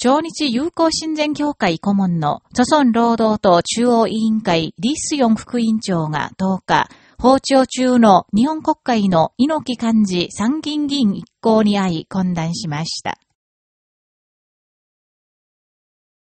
朝日友好親善協会顧問の、著村労働党中央委員会リースヨン副委員長が10日、訪朝中の日本国会の猪木幹事参議院議員一行に会い懇談しました。